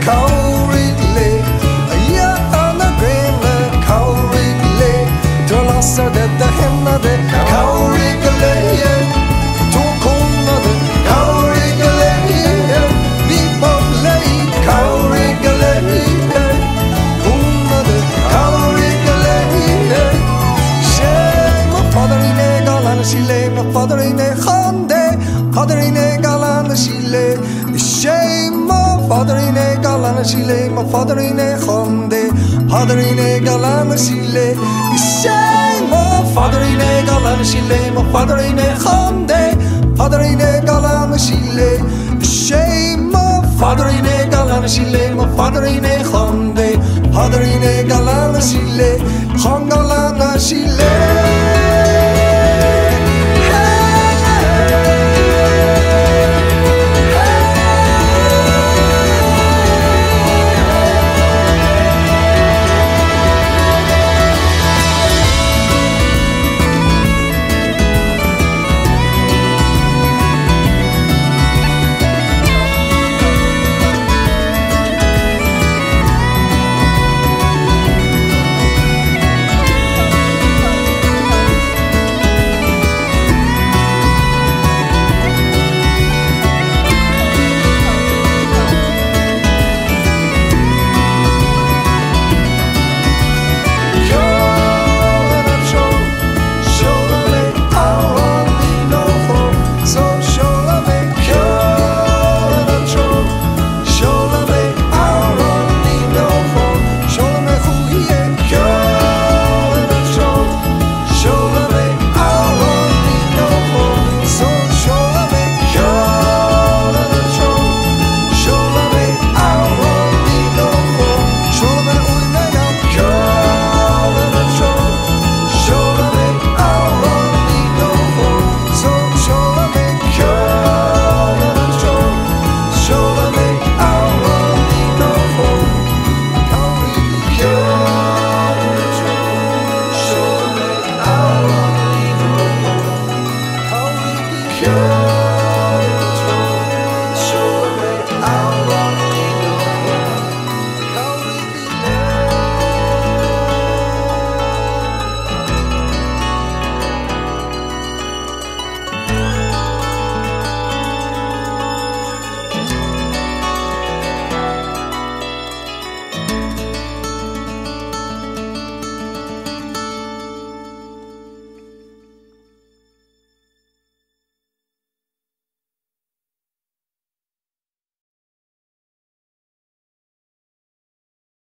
coldly. You're on the green answer that shile my father in a khande father in a galam shile ishay my father in a galam shile my father in a galam shile ishay my father in a galam shile my father in a galam shile khangala na shile